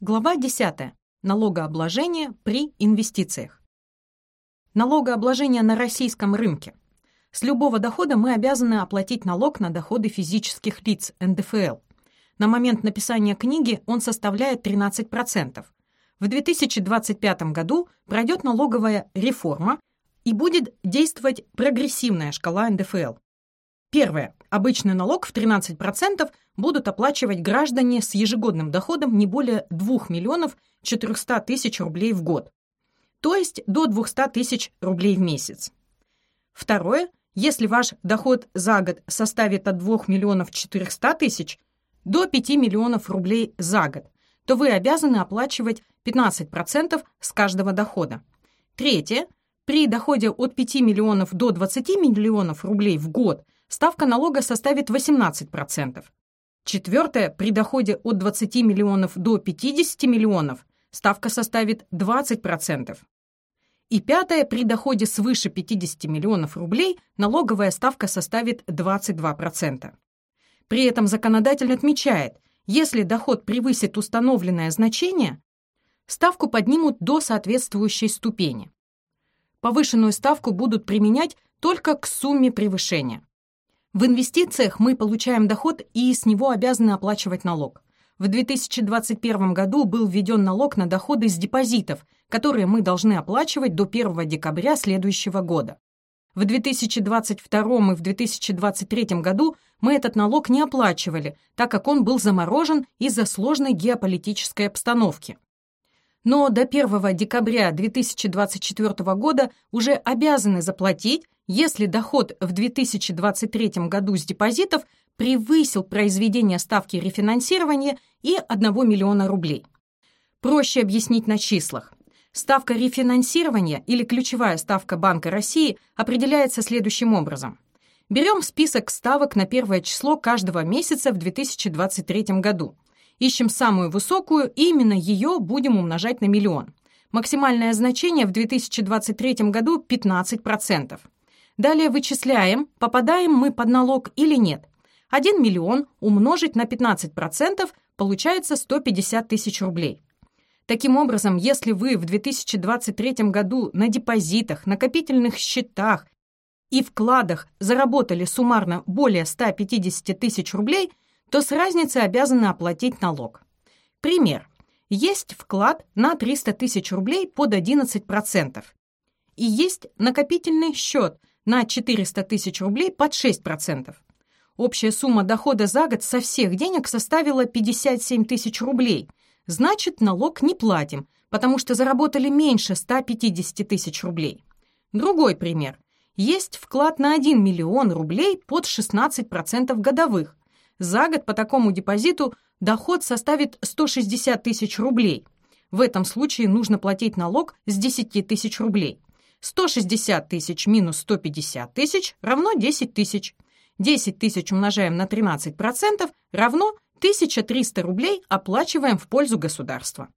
Глава 10. Налогообложение при инвестициях. Налогообложение на российском рынке. С любого дохода мы обязаны оплатить налог на доходы физических лиц, НДФЛ. На момент написания книги он составляет 13%. В 2025 году пройдет налоговая реформа и будет действовать прогрессивная шкала НДФЛ. Первое. Обычный налог в 13% будут оплачивать граждане с ежегодным доходом не более 2 миллионов 400 тысяч рублей в год, то есть до 200 тысяч рублей в месяц. Второе. Если ваш доход за год составит от 2 миллионов 400 тысяч до 5 миллионов рублей за год, то вы обязаны оплачивать 15% с каждого дохода. Третье. При доходе от 5 миллионов до 20 миллионов рублей в год – ставка налога составит 18%. Четвертое, при доходе от 20 миллионов до 50 миллионов ставка составит 20%. И пятое, при доходе свыше 50 миллионов рублей налоговая ставка составит 22%. При этом законодатель отмечает, если доход превысит установленное значение, ставку поднимут до соответствующей ступени. Повышенную ставку будут применять только к сумме превышения. В инвестициях мы получаем доход и с него обязаны оплачивать налог. В 2021 году был введен налог на доходы из депозитов, которые мы должны оплачивать до 1 декабря следующего года. В 2022 и в 2023 году мы этот налог не оплачивали, так как он был заморожен из-за сложной геополитической обстановки. Но до 1 декабря 2024 года уже обязаны заплатить если доход в 2023 году с депозитов превысил произведение ставки рефинансирования и 1 миллиона рублей. Проще объяснить на числах. Ставка рефинансирования или ключевая ставка Банка России определяется следующим образом. Берем список ставок на первое число каждого месяца в 2023 году. Ищем самую высокую, и именно ее будем умножать на миллион. Максимальное значение в 2023 году 15%. Далее вычисляем, попадаем мы под налог или нет. 1 миллион умножить на 15% получается 150 тысяч рублей. Таким образом, если вы в 2023 году на депозитах, накопительных счетах и вкладах заработали суммарно более 150 тысяч рублей, то с разницы обязаны оплатить налог. Пример. Есть вклад на 300 тысяч рублей под 11%. И есть накопительный счет на 400 тысяч рублей под 6%. Общая сумма дохода за год со всех денег составила 57 тысяч рублей. Значит, налог не платим, потому что заработали меньше 150 тысяч рублей. Другой пример. Есть вклад на 1 миллион рублей под 16% годовых. За год по такому депозиту доход составит 160 тысяч рублей. В этом случае нужно платить налог с 10 тысяч рублей. 160 тысяч минус 150 тысяч равно 10 тысяч. 10 тысяч умножаем на 13% равно 1300 рублей оплачиваем в пользу государства.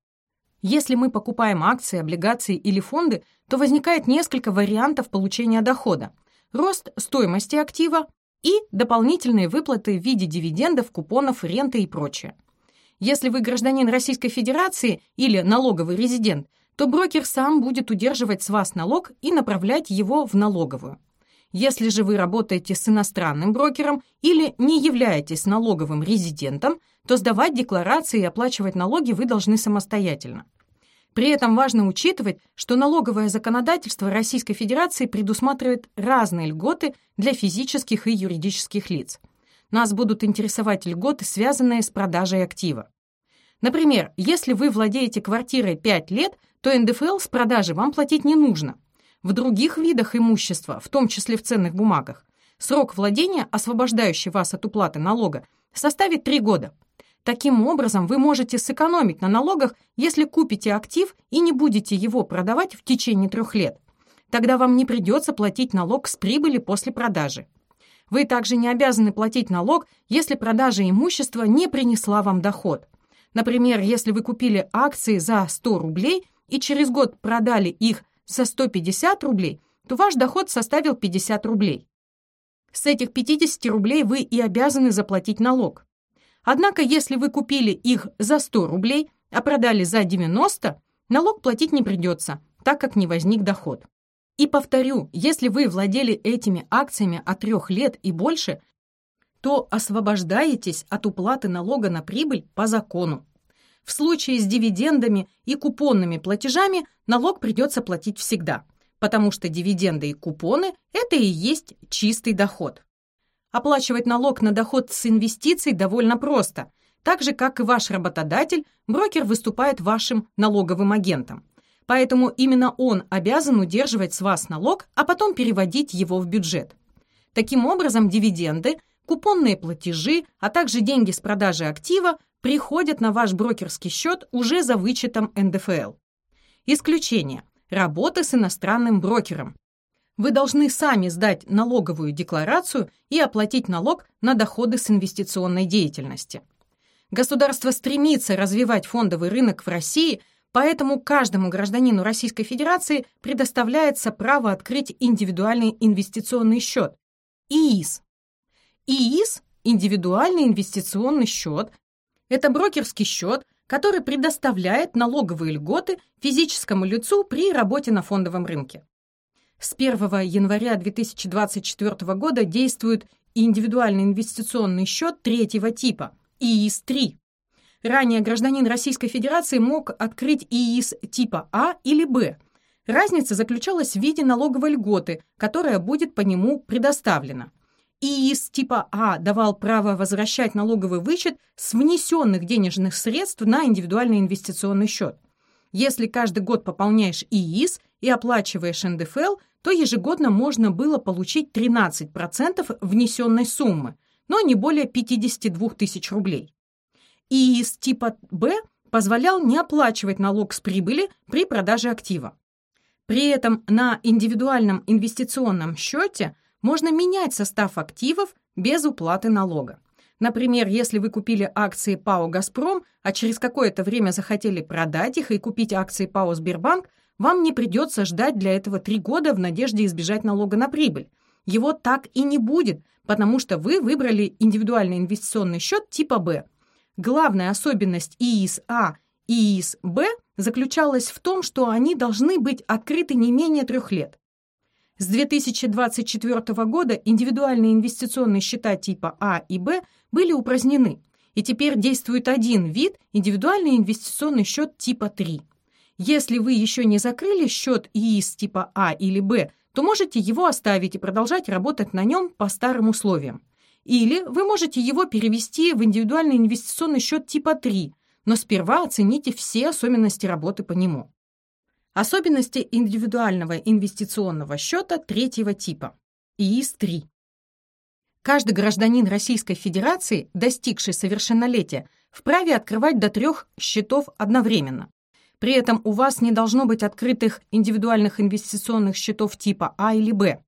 Если мы покупаем акции, облигации или фонды, то возникает несколько вариантов получения дохода. Рост стоимости актива и дополнительные выплаты в виде дивидендов, купонов, ренты и прочее. Если вы гражданин Российской Федерации или налоговый резидент – то брокер сам будет удерживать с вас налог и направлять его в налоговую. Если же вы работаете с иностранным брокером или не являетесь налоговым резидентом, то сдавать декларации и оплачивать налоги вы должны самостоятельно. При этом важно учитывать, что налоговое законодательство Российской Федерации предусматривает разные льготы для физических и юридических лиц. Нас будут интересовать льготы, связанные с продажей актива. Например, если вы владеете квартирой 5 лет, то НДФЛ с продажи вам платить не нужно. В других видах имущества, в том числе в ценных бумагах, срок владения, освобождающий вас от уплаты налога, составит 3 года. Таким образом, вы можете сэкономить на налогах, если купите актив и не будете его продавать в течение трех лет. Тогда вам не придется платить налог с прибыли после продажи. Вы также не обязаны платить налог, если продажа имущества не принесла вам доход. Например, если вы купили акции за 100 рублей и через год продали их за 150 рублей, то ваш доход составил 50 рублей. С этих 50 рублей вы и обязаны заплатить налог. Однако, если вы купили их за 100 рублей а продали за 90, налог платить не придется, так как не возник доход. И повторю, если вы владели этими акциями от трех лет и больше, то освобождаетесь от уплаты налога на прибыль по закону. В случае с дивидендами и купонными платежами налог придется платить всегда, потому что дивиденды и купоны – это и есть чистый доход. Оплачивать налог на доход с инвестиций довольно просто. Так же, как и ваш работодатель, брокер выступает вашим налоговым агентом. Поэтому именно он обязан удерживать с вас налог, а потом переводить его в бюджет. Таким образом, дивиденды, купонные платежи, а также деньги с продажи актива приходят на ваш брокерский счет уже за вычетом НДФЛ. Исключение. Работа с иностранным брокером. Вы должны сами сдать налоговую декларацию и оплатить налог на доходы с инвестиционной деятельности. Государство стремится развивать фондовый рынок в России, поэтому каждому гражданину Российской Федерации предоставляется право открыть индивидуальный инвестиционный счет – ИИС. ИИС – индивидуальный инвестиционный счет – это брокерский счет, который предоставляет налоговые льготы физическому лицу при работе на фондовом рынке. С 1 января 2024 года действует индивидуальный инвестиционный счет третьего типа – ИИС-3. Ранее гражданин Российской Федерации мог открыть ИИС типа А или Б. Разница заключалась в виде налоговой льготы, которая будет по нему предоставлена. ИИС типа А давал право возвращать налоговый вычет с внесенных денежных средств на индивидуальный инвестиционный счет. Если каждый год пополняешь ИИС и оплачиваешь НДФЛ – то ежегодно можно было получить 13% внесенной суммы, но не более 52 тысяч рублей. И из типа «Б» позволял не оплачивать налог с прибыли при продаже актива. При этом на индивидуальном инвестиционном счете можно менять состав активов без уплаты налога. Например, если вы купили акции ПАО «Газпром», а через какое-то время захотели продать их и купить акции ПАО «Сбербанк», вам не придется ждать для этого три года в надежде избежать налога на прибыль. Его так и не будет, потому что вы выбрали индивидуальный инвестиционный счет типа «Б». Главная особенность ИИС-А и ИИС-Б заключалась в том, что они должны быть открыты не менее трех лет. С 2024 года индивидуальные инвестиционные счета типа А и Б были упразднены, и теперь действует один вид – индивидуальный инвестиционный счет типа 3. Если вы еще не закрыли счет ИИС типа А или Б, то можете его оставить и продолжать работать на нем по старым условиям. Или вы можете его перевести в индивидуальный инвестиционный счет типа 3, но сперва оцените все особенности работы по нему. Особенности индивидуального инвестиционного счета третьего типа. ИИС-3. Каждый гражданин Российской Федерации, достигший совершеннолетия, вправе открывать до трех счетов одновременно. При этом у вас не должно быть открытых индивидуальных инвестиционных счетов типа А или Б.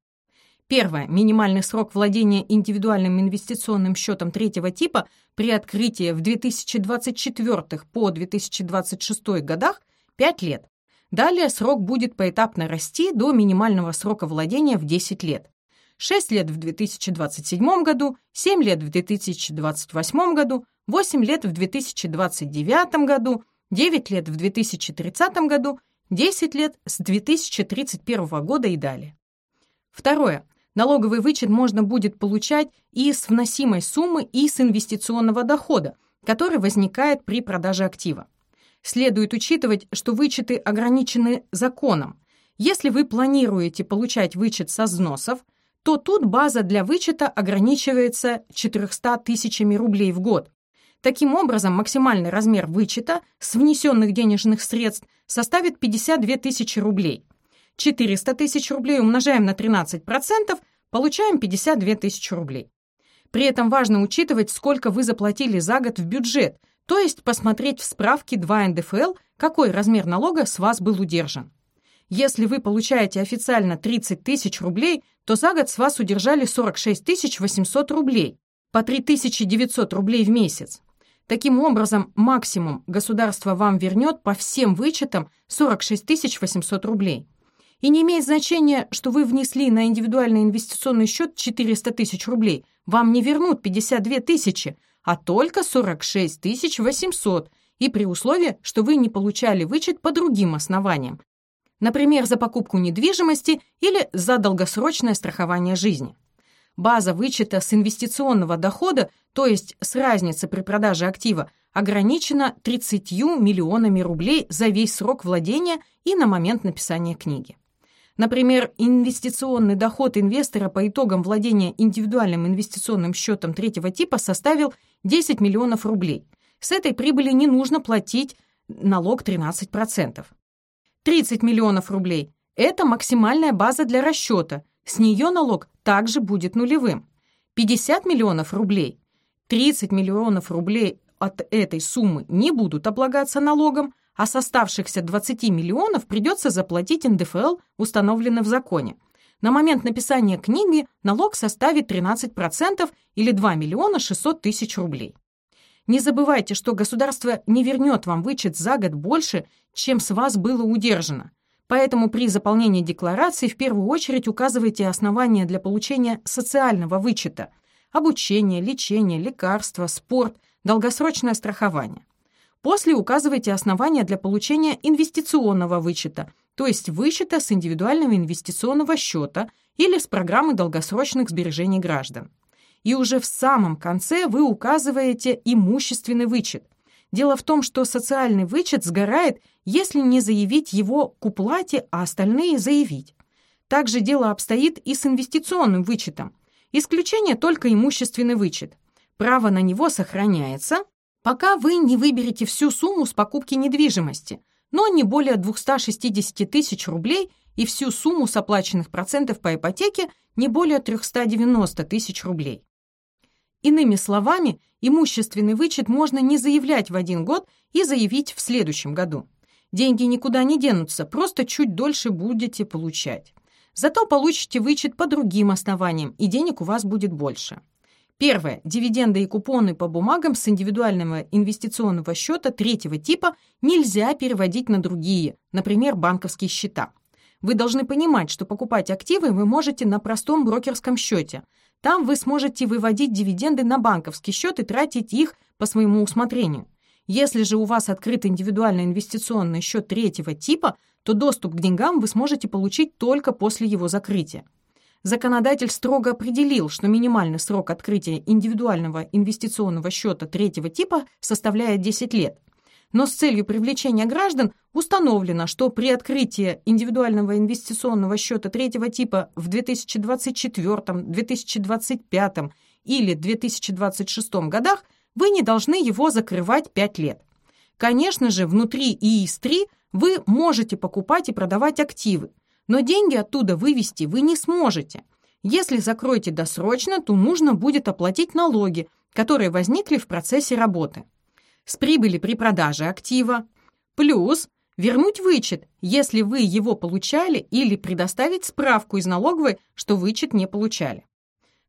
Первое. Минимальный срок владения индивидуальным инвестиционным счетом третьего типа при открытии в 2024 по 2026 годах 5 лет. Далее срок будет поэтапно расти до минимального срока владения в 10 лет. 6 лет в 2027 году, 7 лет в 2028 году, 8 лет в 2029 году, 9 лет в 2030 году, 10 лет с 2031 года и далее. Второе. Налоговый вычет можно будет получать и с вносимой суммы, и с инвестиционного дохода, который возникает при продаже актива. Следует учитывать, что вычеты ограничены законом. Если вы планируете получать вычет со взносов, то тут база для вычета ограничивается 400 тысячами рублей в год, Таким образом, максимальный размер вычета с внесенных денежных средств составит 52 тысячи рублей. 400 тысяч рублей умножаем на 13%, получаем 52 тысячи рублей. При этом важно учитывать, сколько вы заплатили за год в бюджет, то есть посмотреть в справке 2 НДФЛ, какой размер налога с вас был удержан. Если вы получаете официально 30 тысяч рублей, то за год с вас удержали 46 800 рублей, по 3900 рублей в месяц. Таким образом, максимум государство вам вернет по всем вычетам 46 800 рублей. И не имеет значения, что вы внесли на индивидуальный инвестиционный счет 400 тысяч рублей. Вам не вернут 52 тысячи, а только 46 800, и при условии, что вы не получали вычет по другим основаниям, например, за покупку недвижимости или за долгосрочное страхование жизни. База вычета с инвестиционного дохода, то есть с разницы при продаже актива, ограничена 30 миллионами рублей за весь срок владения и на момент написания книги. Например, инвестиционный доход инвестора по итогам владения индивидуальным инвестиционным счетом третьего типа составил 10 миллионов рублей. С этой прибыли не нужно платить налог 13%. 30 миллионов рублей – это максимальная база для расчета, с нее налог также будет нулевым. 50 миллионов рублей, 30 миллионов рублей от этой суммы не будут облагаться налогом, а с оставшихся 20 миллионов придется заплатить НДФЛ, установленный в законе. На момент написания книги налог составит 13% или 2 миллиона 600 тысяч рублей. Не забывайте, что государство не вернет вам вычет за год больше, чем с вас было удержано. Поэтому при заполнении декларации в первую очередь указывайте основания для получения социального вычета – обучение, лечение, лекарства, спорт, долгосрочное страхование. После указывайте основания для получения инвестиционного вычета, то есть вычета с индивидуального инвестиционного счета или с программы долгосрочных сбережений граждан. И уже в самом конце вы указываете имущественный вычет. Дело в том, что социальный вычет сгорает, если не заявить его к уплате, а остальные заявить. Также дело обстоит и с инвестиционным вычетом. Исключение только имущественный вычет. Право на него сохраняется, пока вы не выберете всю сумму с покупки недвижимости, но не более 260 тысяч рублей и всю сумму с оплаченных процентов по ипотеке не более 390 тысяч рублей. Иными словами, имущественный вычет можно не заявлять в один год и заявить в следующем году. Деньги никуда не денутся, просто чуть дольше будете получать. Зато получите вычет по другим основаниям, и денег у вас будет больше. Первое. Дивиденды и купоны по бумагам с индивидуального инвестиционного счета третьего типа нельзя переводить на другие, например, банковские счета. Вы должны понимать, что покупать активы вы можете на простом брокерском счете. Там вы сможете выводить дивиденды на банковский счет и тратить их по своему усмотрению. Если же у вас открыт индивидуальный инвестиционный счет третьего типа, то доступ к деньгам вы сможете получить только после его закрытия законодатель строго определил, что минимальный срок открытия индивидуального инвестиционного счета третьего типа составляет 10 лет. Но с целью привлечения граждан установлено, что при открытии индивидуального инвестиционного счета третьего типа в 2024, 2025 или 2026 годах вы не должны его закрывать 5 лет. Конечно же, внутри ИИС-3 вы можете покупать и продавать активы, но деньги оттуда вывести вы не сможете. Если закроете досрочно, то нужно будет оплатить налоги, которые возникли в процессе работы. С прибыли при продаже актива. Плюс вернуть вычет, если вы его получали, или предоставить справку из налоговой, что вычет не получали.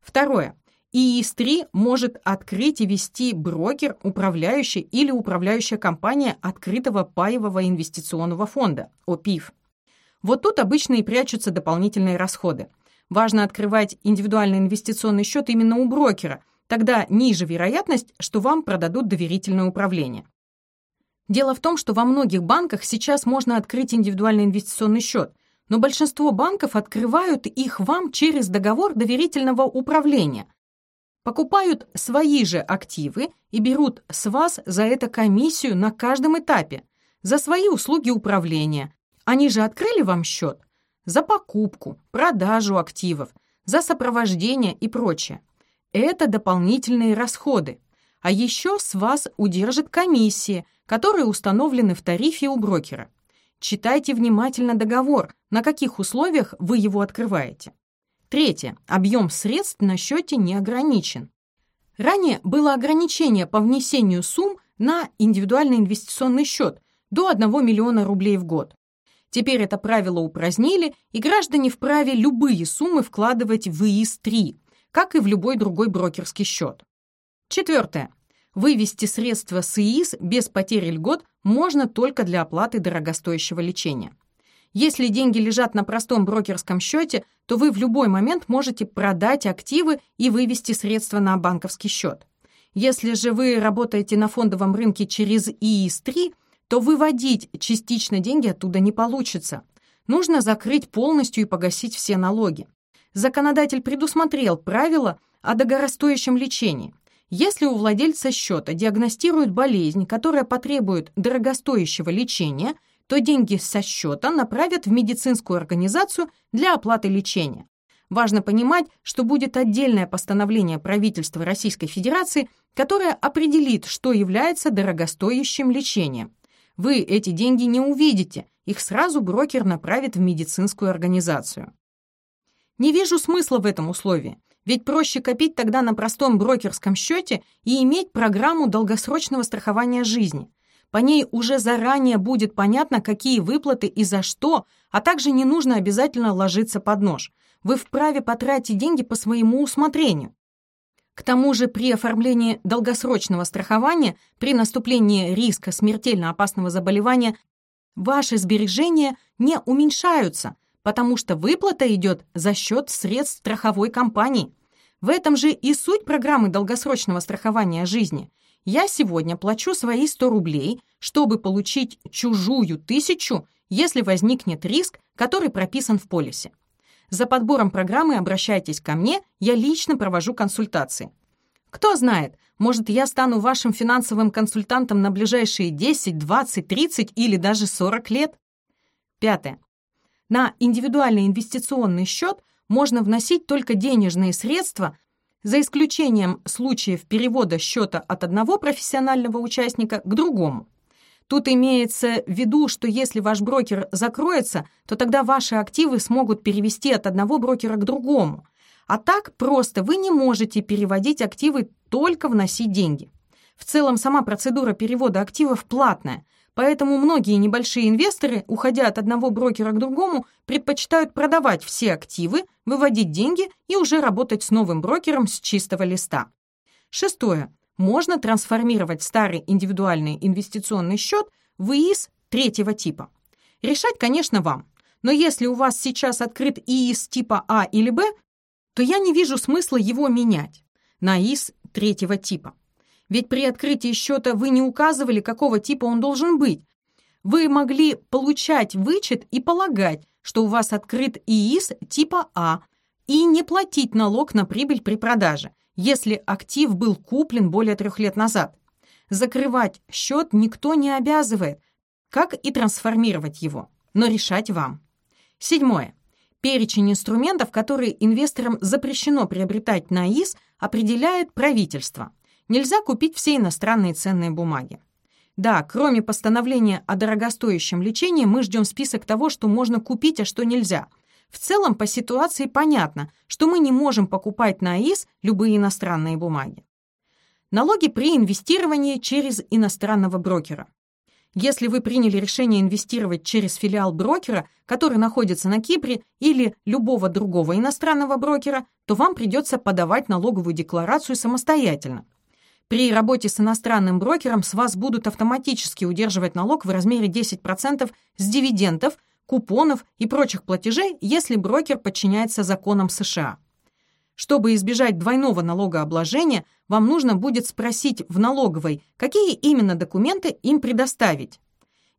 Второе. ИИС-3 может открыть и вести брокер, управляющий или управляющая компания открытого паевого инвестиционного фонда, ОПИФ. Вот тут обычно и прячутся дополнительные расходы. Важно открывать индивидуальный инвестиционный счет именно у брокера, тогда ниже вероятность, что вам продадут доверительное управление. Дело в том, что во многих банках сейчас можно открыть индивидуальный инвестиционный счет, но большинство банков открывают их вам через договор доверительного управления. Покупают свои же активы и берут с вас за это комиссию на каждом этапе, за свои услуги управления, они же открыли вам счет за покупку, продажу активов, за сопровождение и прочее. Это дополнительные расходы. А еще с вас удержат комиссии, которые установлены в тарифе у брокера. Читайте внимательно договор, на каких условиях вы его открываете. Третье. Объем средств на счете не ограничен. Ранее было ограничение по внесению сумм на индивидуальный инвестиционный счет до 1 миллиона рублей в год. Теперь это правило упразднили, и граждане вправе любые суммы вкладывать в ИИС-3, как и в любой другой брокерский счет. Четвертое. Вывести средства с ИИС без потери льгот можно только для оплаты дорогостоящего лечения. Если деньги лежат на простом брокерском счете, то вы в любой момент можете продать активы и вывести средства на банковский счет. Если же вы работаете на фондовом рынке через ИИС-3, то выводить частично деньги оттуда не получится. Нужно закрыть полностью и погасить все налоги. Законодатель предусмотрел правила о дорогостоящем лечении. Если у владельца счета диагностируют болезнь, которая потребует дорогостоящего лечения, то деньги со счета направят в медицинскую организацию для оплаты лечения. Важно понимать, что будет отдельное постановление правительства Российской Федерации, которое определит, что является дорогостоящим лечением. Вы эти деньги не увидите, их сразу брокер направит в медицинскую организацию. Не вижу смысла в этом условии, ведь проще копить тогда на простом брокерском счете и иметь программу долгосрочного страхования жизни. По ней уже заранее будет понятно, какие выплаты и за что, а также не нужно обязательно ложиться под нож. Вы вправе потратить деньги по своему усмотрению. К тому же при оформлении долгосрочного страхования, при наступлении риска смертельно опасного заболевания, ваши сбережения не уменьшаются, потому что выплата идет за счет средств страховой компании. В этом же и суть программы долгосрочного страхования жизни – я сегодня плачу свои 100 рублей, чтобы получить чужую тысячу, если возникнет риск, который прописан в полисе. За подбором программы обращайтесь ко мне, я лично провожу консультации. Кто знает, может, я стану вашим финансовым консультантом на ближайшие 10, 20, 30 или даже 40 лет. Пятое. На индивидуальный инвестиционный счет можно вносить только денежные средства, за исключением случаев перевода счета от одного профессионального участника к другому. Тут имеется в виду, что если ваш брокер закроется, то тогда ваши активы смогут перевести от одного брокера к другому. А так просто вы не можете переводить активы, только вносить деньги. В целом сама процедура перевода активов платная, Поэтому многие небольшие инвесторы, уходя от одного брокера к другому, предпочитают продавать все активы, выводить деньги и уже работать с новым брокером с чистого листа. Шестое. Можно трансформировать старый индивидуальный инвестиционный счет в ИИС третьего типа. Решать, конечно, вам. Но если у вас сейчас открыт ИИС типа А или Б, то я не вижу смысла его менять на ИИС третьего типа. Ведь при открытии счета вы не указывали, какого типа он должен быть. Вы могли получать вычет и полагать, что у вас открыт ИИС типа А, и не платить налог на прибыль при продаже, если актив был куплен более трех лет назад. Закрывать счет никто не обязывает, как и трансформировать его, но решать вам. Седьмое. Перечень инструментов, которые инвесторам запрещено приобретать на ИС, определяет правительство – нельзя купить все иностранные ценные бумаги. Да, кроме постановления о дорогостоящем лечении, мы ждем список того, что можно купить, а что нельзя. В целом, по ситуации понятно, что мы не можем покупать на АИС любые иностранные бумаги. Налоги при инвестировании через иностранного брокера. Если вы приняли решение инвестировать через филиал брокера, который находится на Кипре, или любого другого иностранного брокера, то вам придется подавать налоговую декларацию самостоятельно. При работе с иностранным брокером с вас будут автоматически удерживать налог в размере 10% с дивидендов, купонов и прочих платежей, если брокер подчиняется законам США. Чтобы избежать двойного налогообложения, вам нужно будет спросить в налоговой, какие именно документы им предоставить.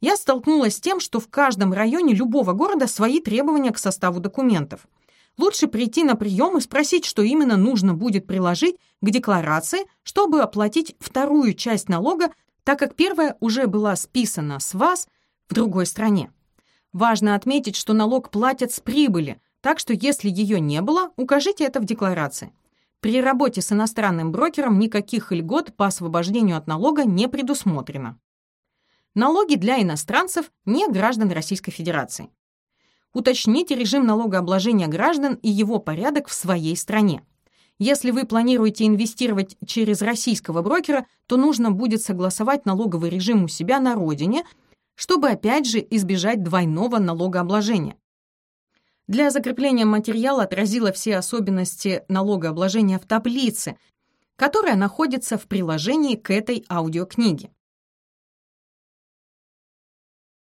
Я столкнулась с тем, что в каждом районе любого города свои требования к составу документов – лучше прийти на прием и спросить, что именно нужно будет приложить к декларации, чтобы оплатить вторую часть налога, так как первая уже была списана с вас в другой стране. Важно отметить, что налог платят с прибыли, так что если ее не было, укажите это в декларации. При работе с иностранным брокером никаких льгот по освобождению от налога не предусмотрено. Налоги для иностранцев не граждан Российской Федерации. Уточните режим налогообложения граждан и его порядок в своей стране. Если вы планируете инвестировать через российского брокера, то нужно будет согласовать налоговый режим у себя на родине, чтобы опять же избежать двойного налогообложения. Для закрепления материала отразила все особенности налогообложения в таблице, которая находится в приложении к этой аудиокниге.